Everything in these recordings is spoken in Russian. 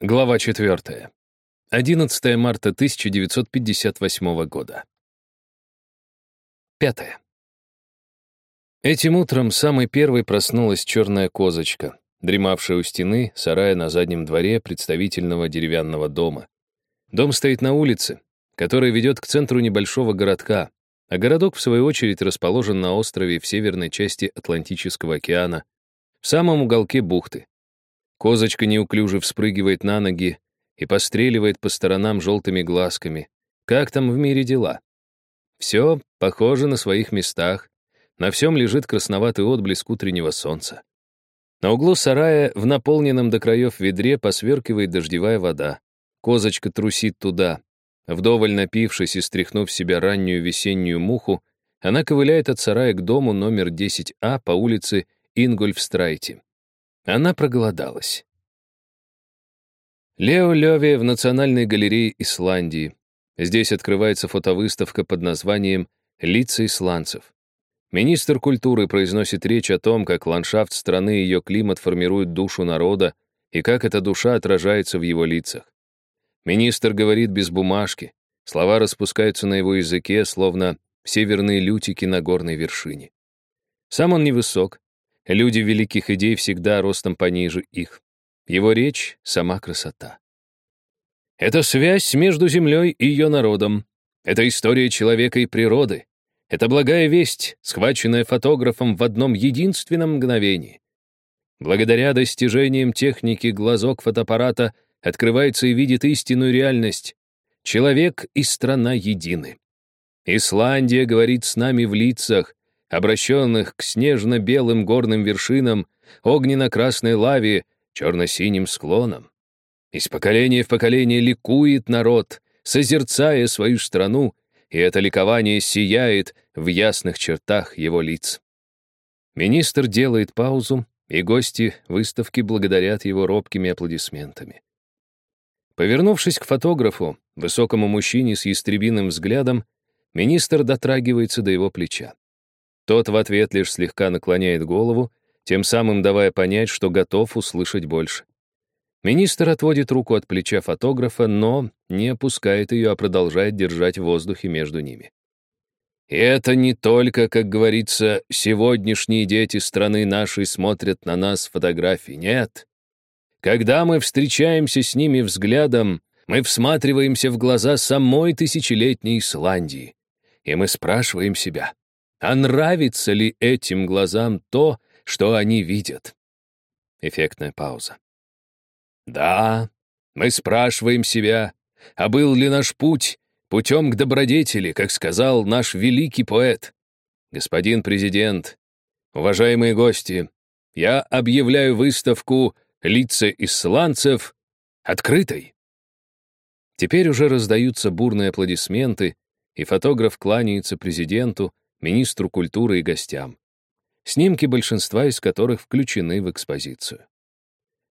Глава 4. 11 марта 1958 года. Пятое. Этим утром самой первой проснулась черная козочка, дремавшая у стены сарая на заднем дворе представительного деревянного дома. Дом стоит на улице, которая ведет к центру небольшого городка, а городок, в свою очередь, расположен на острове в северной части Атлантического океана, в самом уголке бухты. Козочка неуклюже вспрыгивает на ноги и постреливает по сторонам желтыми глазками. Как там в мире дела? Все похоже на своих местах. На всем лежит красноватый отблеск утреннего солнца. На углу сарая в наполненном до краев ведре посверкивает дождевая вода. Козочка трусит туда. Вдоволь напившись и стряхнув себя раннюю весеннюю муху, она ковыляет от сарая к дому номер 10А по улице Ингольфстрайте. Она проголодалась. Лео Леви в Национальной галерее Исландии. Здесь открывается фотовыставка под названием «Лица исландцев». Министр культуры произносит речь о том, как ландшафт страны и ее климат формируют душу народа и как эта душа отражается в его лицах. Министр говорит без бумажки, слова распускаются на его языке, словно северные лютики на горной вершине. Сам он невысок, Люди великих идей всегда ростом пониже их. Его речь — сама красота. Это связь между землей и ее народом. Это история человека и природы. Это благая весть, схваченная фотографом в одном единственном мгновении. Благодаря достижениям техники глазок фотоаппарата открывается и видит истинную реальность. Человек и страна едины. Исландия говорит с нами в лицах, обращенных к снежно-белым горным вершинам, огненно-красной лаве, черно-синим склонам. Из поколения в поколение ликует народ, созерцая свою страну, и это ликование сияет в ясных чертах его лиц. Министр делает паузу, и гости выставки благодарят его робкими аплодисментами. Повернувшись к фотографу, высокому мужчине с ястребиным взглядом, министр дотрагивается до его плеча. Тот в ответ лишь слегка наклоняет голову, тем самым давая понять, что готов услышать больше. Министр отводит руку от плеча фотографа, но не опускает ее, а продолжает держать в воздухе между ними. И это не только, как говорится, сегодняшние дети страны нашей смотрят на нас фотографии. Нет. Когда мы встречаемся с ними взглядом, мы всматриваемся в глаза самой тысячелетней Исландии. И мы спрашиваем себя, а нравится ли этим глазам то, что они видят? Эффектная пауза. Да, мы спрашиваем себя, а был ли наш путь путем к добродетели, как сказал наш великий поэт? Господин президент, уважаемые гости, я объявляю выставку «Лица исландцев» открытой. Теперь уже раздаются бурные аплодисменты, и фотограф кланяется президенту, министру культуры и гостям. Снимки большинства из которых включены в экспозицию.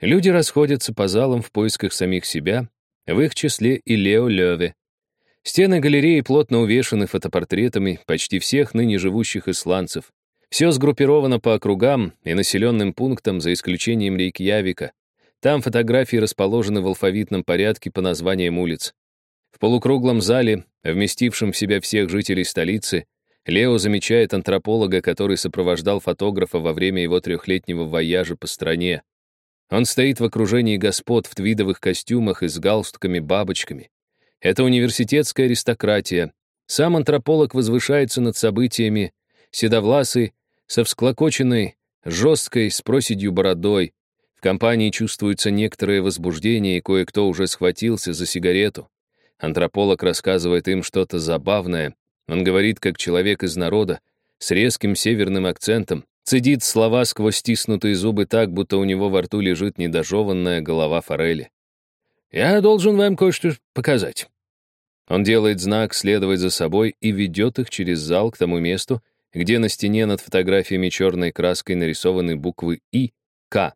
Люди расходятся по залам в поисках самих себя, в их числе и Лео Леве. Стены галереи плотно увешаны фотопортретами почти всех ныне живущих исландцев. Все сгруппировано по округам и населенным пунктам, за исключением Рейкьявика. Там фотографии расположены в алфавитном порядке по названиям улиц. В полукруглом зале, вместившем в себя всех жителей столицы, Лео замечает антрополога, который сопровождал фотографа во время его трехлетнего вояжа по стране. Он стоит в окружении господ в твидовых костюмах и с галстуками-бабочками. Это университетская аристократия. Сам антрополог возвышается над событиями, седовласый, со всклокоченной, жесткой, с проседью бородой. В компании чувствуется некоторое возбуждение, и кое-кто уже схватился за сигарету. Антрополог рассказывает им что-то забавное, он говорит, как человек из народа, с резким северным акцентом, цедит слова сквозь стиснутые зубы так, будто у него во рту лежит недожеванная голова форели. «Я должен вам кое-что показать». Он делает знак следовать за собой и ведет их через зал к тому месту, где на стене над фотографиями черной краской нарисованы буквы И, К.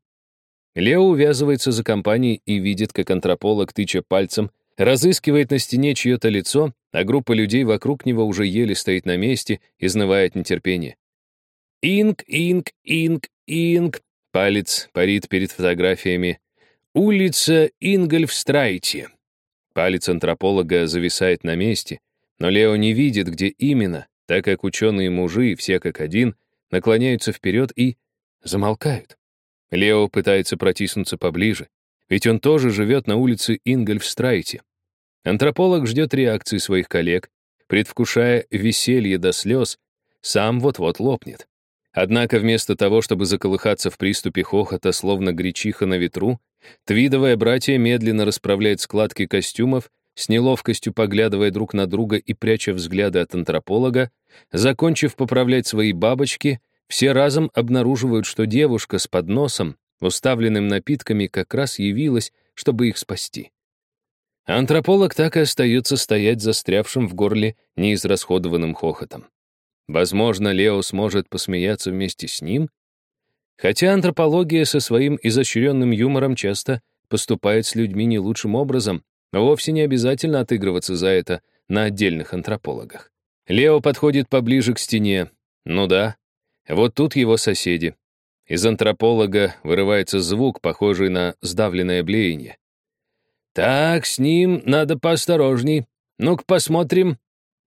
Лео увязывается за компанией и видит, как антрополог, тыча пальцем, разыскивает на стене чье-то лицо, а группа людей вокруг него уже еле стоит на месте, изнывая от нетерпения. «Инк, инк, инк, инк!» Палец парит перед фотографиями. Улица Ингольфстрайте. Палец антрополога зависает на месте, но Лео не видит, где именно, так как ученые-мужи, все как один, наклоняются вперед и замолкают. Лео пытается протиснуться поближе, ведь он тоже живет на улице Ингольфстрайте. Антрополог ждет реакции своих коллег, предвкушая веселье до слез, сам вот-вот лопнет. Однако вместо того, чтобы заколыхаться в приступе хохота, словно гречиха на ветру, твидовое братья медленно расправляет складки костюмов, с неловкостью поглядывая друг на друга и пряча взгляды от антрополога, закончив поправлять свои бабочки, все разом обнаруживают, что девушка с подносом, уставленным напитками, как раз явилась, чтобы их спасти. Антрополог так и остается стоять застрявшим в горле неизрасходованным хохотом. Возможно, Лео сможет посмеяться вместе с ним? Хотя антропология со своим изощренным юмором часто поступает с людьми не лучшим образом, вовсе не обязательно отыгрываться за это на отдельных антропологах. Лео подходит поближе к стене. Ну да, вот тут его соседи. Из антрополога вырывается звук, похожий на сдавленное блеяние. Так, с ним надо поосторожней. Ну-ка посмотрим.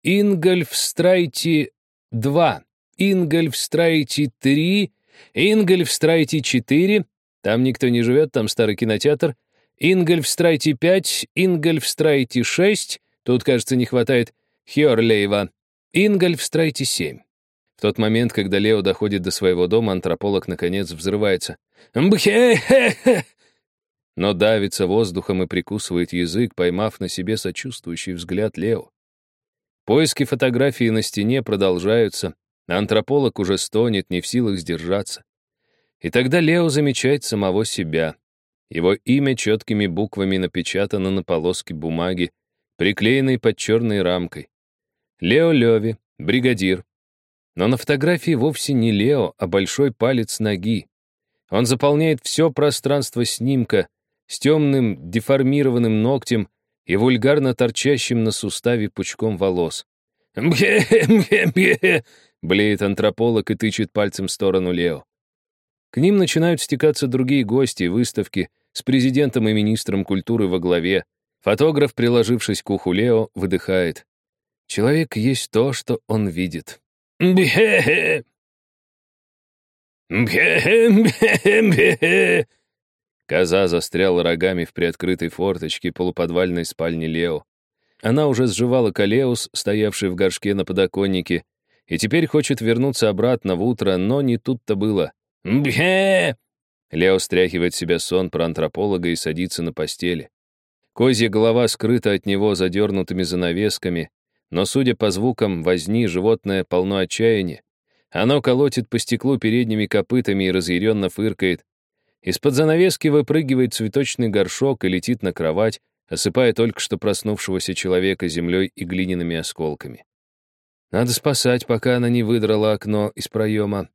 Ингольфстрайте 2, Ингольфстрайте 3, Ингольфстрайте 4, там никто не живет, там старый кинотеатр, Ингольфстрайте 5, Ингольфстрайте 6, тут, кажется, не хватает Хьорлейва, Ингольфстрайте 7. В тот момент, когда Лео доходит до своего дома, антрополог, наконец, взрывается. «Мбхе-хе-хе!» Но давится воздухом и прикусывает язык, поймав на себе сочувствующий взгляд Лео. Поиски фотографии на стене продолжаются, а антрополог уже стонет, не в силах сдержаться. И тогда Лео замечает самого себя. Его имя четкими буквами напечатано на полоске бумаги, приклеенной под черной рамкой. Лео Леви, бригадир. Но на фотографии вовсе не Лео, а большой палец ноги. Он заполняет все пространство снимка, с темным деформированным ногтем и вульгарно торчащим на суставе пучком волос. «Мхе-мхе-мхе!» — блеет антрополог и тычет пальцем в сторону Лео. К ним начинают стекаться другие гости выставки с президентом и министром культуры во главе. Фотограф, приложившись к уху Лео, выдыхает. Человек есть то, что он видит. «Мхе-хе!» «Мхе-хе-мхе-мхе!» Коза застряла рогами в приоткрытой форточке полуподвальной спальни Лео. Она уже сживала колеус, стоявший в горшке на подоконнике, и теперь хочет вернуться обратно в утро, но не тут-то было. «Бхе!» Лео стряхивает себя сон про антрополога и садится на постели. Козья голова скрыта от него задернутыми занавесками, но, судя по звукам возни, животное полно отчаяния. Оно колотит по стеклу передними копытами и разъяренно фыркает, из-под занавески выпрыгивает цветочный горшок и летит на кровать, осыпая только что проснувшегося человека землей и глиняными осколками. Надо спасать, пока она не выдрала окно из проема.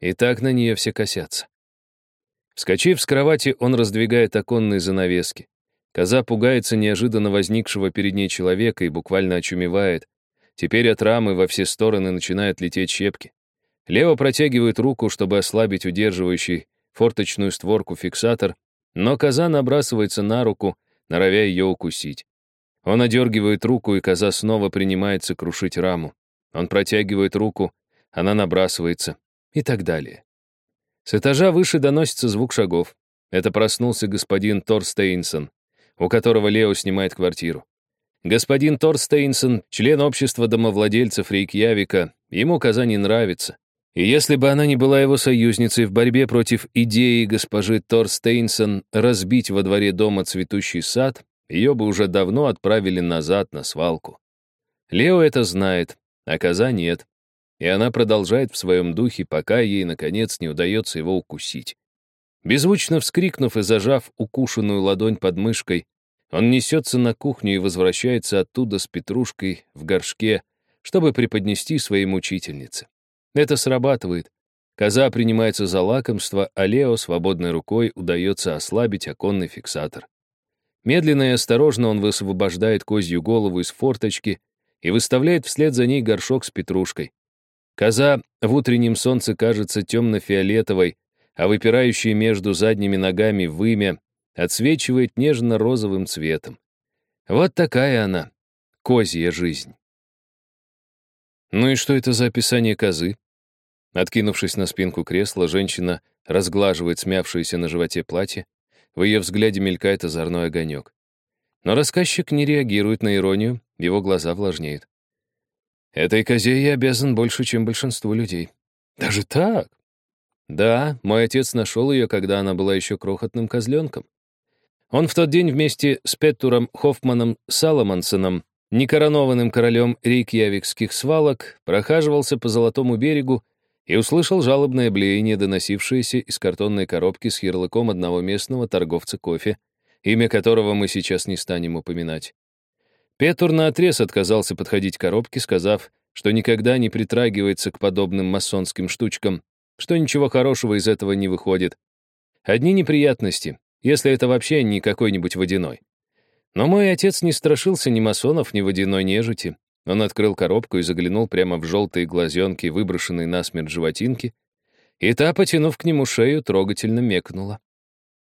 И так на нее все косятся. Вскочив с кровати, он раздвигает оконные занавески. Коза пугается неожиданно возникшего перед ней человека и буквально очумевает. Теперь от рамы во все стороны начинают лететь щепки. Лево протягивает руку, чтобы ослабить удерживающий форточную створку фиксатор, но коза набрасывается на руку, норовя ее укусить. Он одергивает руку, и коза снова принимается крушить раму. Он протягивает руку, она набрасывается и так далее. С этажа выше доносится звук шагов. Это проснулся господин Торстейнсон, у которого Лео снимает квартиру. Господин Торстейнсон, член общества домовладельцев Рейкьявика, ему коза не нравится. И если бы она не была его союзницей в борьбе против идеи госпожи Торстейнсон разбить во дворе дома цветущий сад, ее бы уже давно отправили назад на свалку. Лео это знает, а коза нет. И она продолжает в своем духе, пока ей, наконец, не удается его укусить. Беззвучно вскрикнув и зажав укушенную ладонь под мышкой, он несется на кухню и возвращается оттуда с петрушкой в горшке, чтобы преподнести своей мучительнице. Это срабатывает. Коза принимается за лакомство, а Лео свободной рукой удается ослабить оконный фиксатор. Медленно и осторожно он высвобождает козью голову из форточки и выставляет вслед за ней горшок с петрушкой. Коза в утреннем солнце кажется темно-фиолетовой, а выпирающие между задними ногами вымя отсвечивает нежно-розовым цветом. Вот такая она, козья жизнь. Ну и что это за описание козы? Откинувшись на спинку кресла, женщина разглаживает смявшееся на животе платье. В ее взгляде мелькает озорной огонек. Но рассказчик не реагирует на иронию, его глаза влажнеют. Этой козе я обязан больше, чем большинству людей. Даже так? Да, мой отец нашел ее, когда она была еще крохотным козленком. Он в тот день вместе с Петтуром Хоффманом Саломонсоном, некоронованным королем рейкьявикских свалок, прохаживался по Золотому берегу и услышал жалобное блеяние, доносившееся из картонной коробки с ярлыком одного местного торговца кофе, имя которого мы сейчас не станем упоминать. Петур наотрез отказался подходить к коробке, сказав, что никогда не притрагивается к подобным масонским штучкам, что ничего хорошего из этого не выходит. Одни неприятности, если это вообще не какой-нибудь водяной. Но мой отец не страшился ни масонов, ни водяной нежити. Он открыл коробку и заглянул прямо в желтые глазенки, выброшенные насмерть животинки, и та, потянув к нему шею, трогательно мекнула.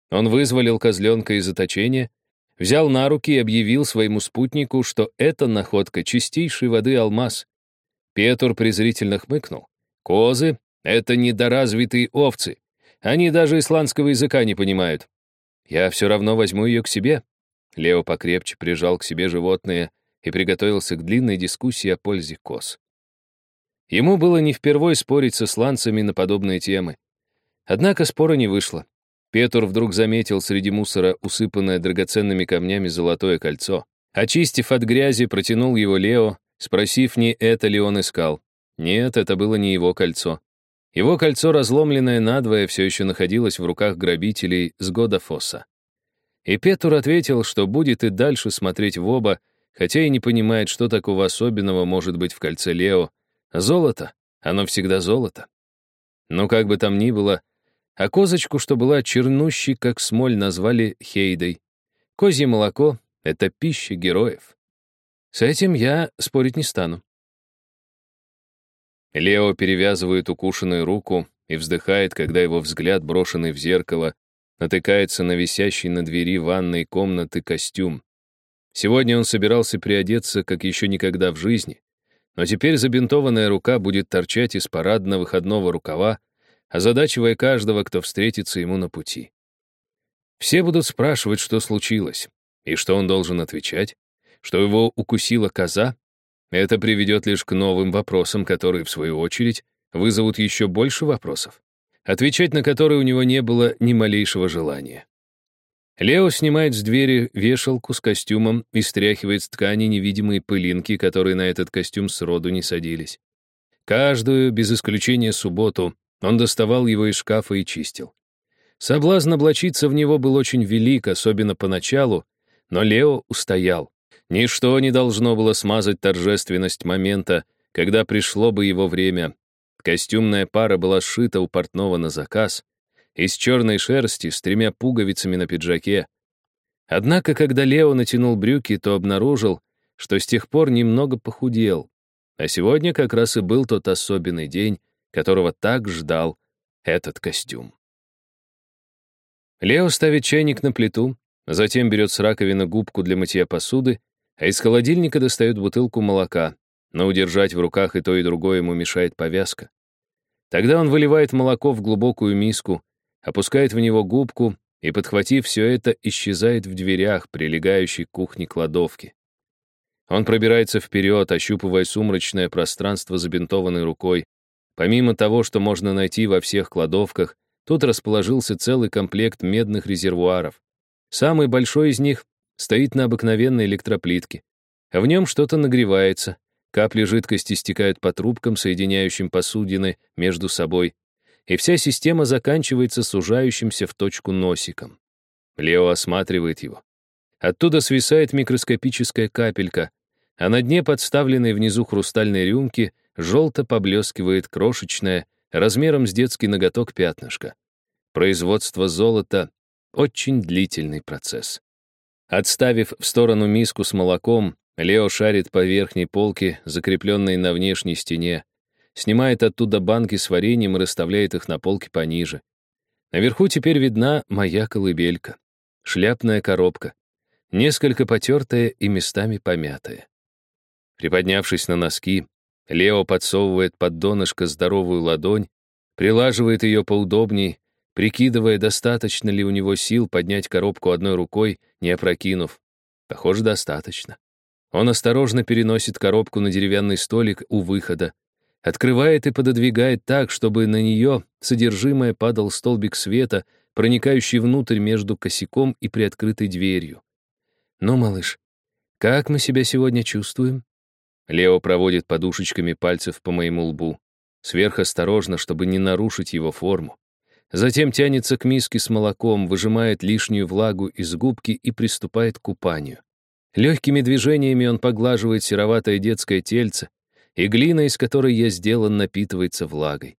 Он вызволил козленка из заточения, взял на руки и объявил своему спутнику, что это находка чистейшей воды алмаз. Петр презрительно хмыкнул. «Козы — это недоразвитые овцы. Они даже исландского языка не понимают. Я все равно возьму ее к себе». Лео покрепче прижал к себе животное и приготовился к длинной дискуссии о пользе коз. Ему было не впервой спорить с исландцами на подобные темы. Однако спора не вышло. Петр вдруг заметил среди мусора усыпанное драгоценными камнями золотое кольцо. Очистив от грязи, протянул его Лео, спросив, не это ли он искал. Нет, это было не его кольцо. Его кольцо, разломленное надвое, все еще находилось в руках грабителей с Годафоса. И Петр ответил, что будет и дальше смотреть в оба, хотя и не понимает, что такого особенного может быть в кольце Лео. Золото, оно всегда золото. Но как бы там ни было, а козочку, что была чернущей, как смоль, назвали Хейдой. Козье молоко — это пища героев. С этим я спорить не стану. Лео перевязывает укушенную руку и вздыхает, когда его взгляд, брошенный в зеркало, натыкается на висящий на двери ванной комнаты костюм. Сегодня он собирался приодеться, как еще никогда в жизни, но теперь забинтованная рука будет торчать из парадно-выходного рукава, озадачивая каждого, кто встретится ему на пути. Все будут спрашивать, что случилось, и что он должен отвечать, что его укусила коза. Это приведет лишь к новым вопросам, которые, в свою очередь, вызовут еще больше вопросов, отвечать на которые у него не было ни малейшего желания. Лео снимает с двери вешалку с костюмом и стряхивает с ткани невидимые пылинки, которые на этот костюм сроду не садились. Каждую, без исключения субботу, он доставал его из шкафа и чистил. Соблазн облачиться в него был очень велик, особенно поначалу, но Лео устоял. Ничто не должно было смазать торжественность момента, когда пришло бы его время. Костюмная пара была сшита у портного на заказ, из черной шерсти с тремя пуговицами на пиджаке. Однако, когда Лео натянул брюки, то обнаружил, что с тех пор немного похудел. А сегодня как раз и был тот особенный день, которого так ждал этот костюм. Лео ставит чайник на плиту, затем берет с раковины губку для мытья посуды, а из холодильника достает бутылку молока, но удержать в руках и то, и другое ему мешает повязка. Тогда он выливает молоко в глубокую миску, опускает в него губку и, подхватив все это, исчезает в дверях, прилегающей к кухне кладовки. Он пробирается вперед, ощупывая сумрачное пространство забинтованной рукой, Помимо того, что можно найти во всех кладовках, тут расположился целый комплект медных резервуаров. Самый большой из них стоит на обыкновенной электроплитке. В нем что-то нагревается, капли жидкости стекают по трубкам, соединяющим посудины между собой, и вся система заканчивается сужающимся в точку носиком. Лео осматривает его. Оттуда свисает микроскопическая капелька, а на дне подставленной внизу хрустальной рюмки желто поблескивает крошечное, размером с детский ноготок пятнышко. Производство золота — очень длительный процесс. Отставив в сторону миску с молоком, Лео шарит по верхней полке, закрепленной на внешней стене, снимает оттуда банки с вареньем и расставляет их на полке пониже. Наверху теперь видна моя колыбелька. шляпная коробка, несколько потертая и местами помятая. Приподнявшись на носки, Лео подсовывает под донышко здоровую ладонь, прилаживает ее поудобней, прикидывая, достаточно ли у него сил поднять коробку одной рукой, не опрокинув. Похоже, достаточно. Он осторожно переносит коробку на деревянный столик у выхода, открывает и пододвигает так, чтобы на нее содержимое падал столбик света, проникающий внутрь между косяком и приоткрытой дверью. «Ну, малыш, как мы себя сегодня чувствуем?» Лео проводит подушечками пальцев по моему лбу, сверхосторожно, чтобы не нарушить его форму. Затем тянется к миске с молоком, выжимает лишнюю влагу из губки и приступает к купанию. Легкими движениями он поглаживает сероватое детское тельце, и глина, из которой я сделан, напитывается влагой.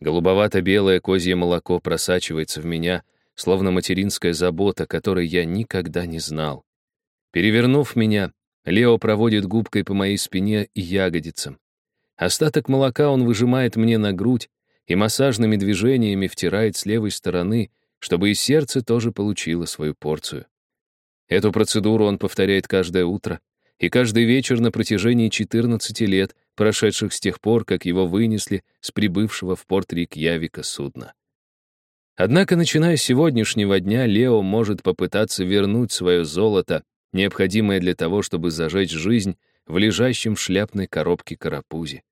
Голубовато-белое козье молоко просачивается в меня, словно материнская забота, которой я никогда не знал. Перевернув меня, Лео проводит губкой по моей спине и ягодицам. Остаток молока он выжимает мне на грудь и массажными движениями втирает с левой стороны, чтобы и сердце тоже получило свою порцию. Эту процедуру он повторяет каждое утро и каждый вечер на протяжении 14 лет, прошедших с тех пор, как его вынесли с прибывшего в порт Рикьявика судна. Однако, начиная с сегодняшнего дня, Лео может попытаться вернуть свое золото, необходимое для того, чтобы зажечь жизнь в лежащем шляпной коробке карапузе.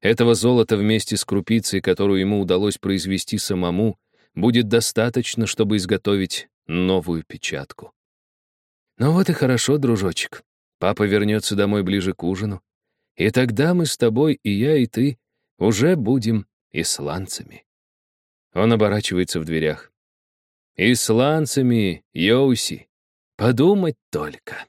Этого золота вместе с крупицей, которую ему удалось произвести самому, будет достаточно, чтобы изготовить новую печатку. Ну вот и хорошо, дружочек. Папа вернется домой ближе к ужину. И тогда мы с тобой, и я, и ты уже будем исландцами. Он оборачивается в дверях. Исландцами, Йоуси. Подумать только.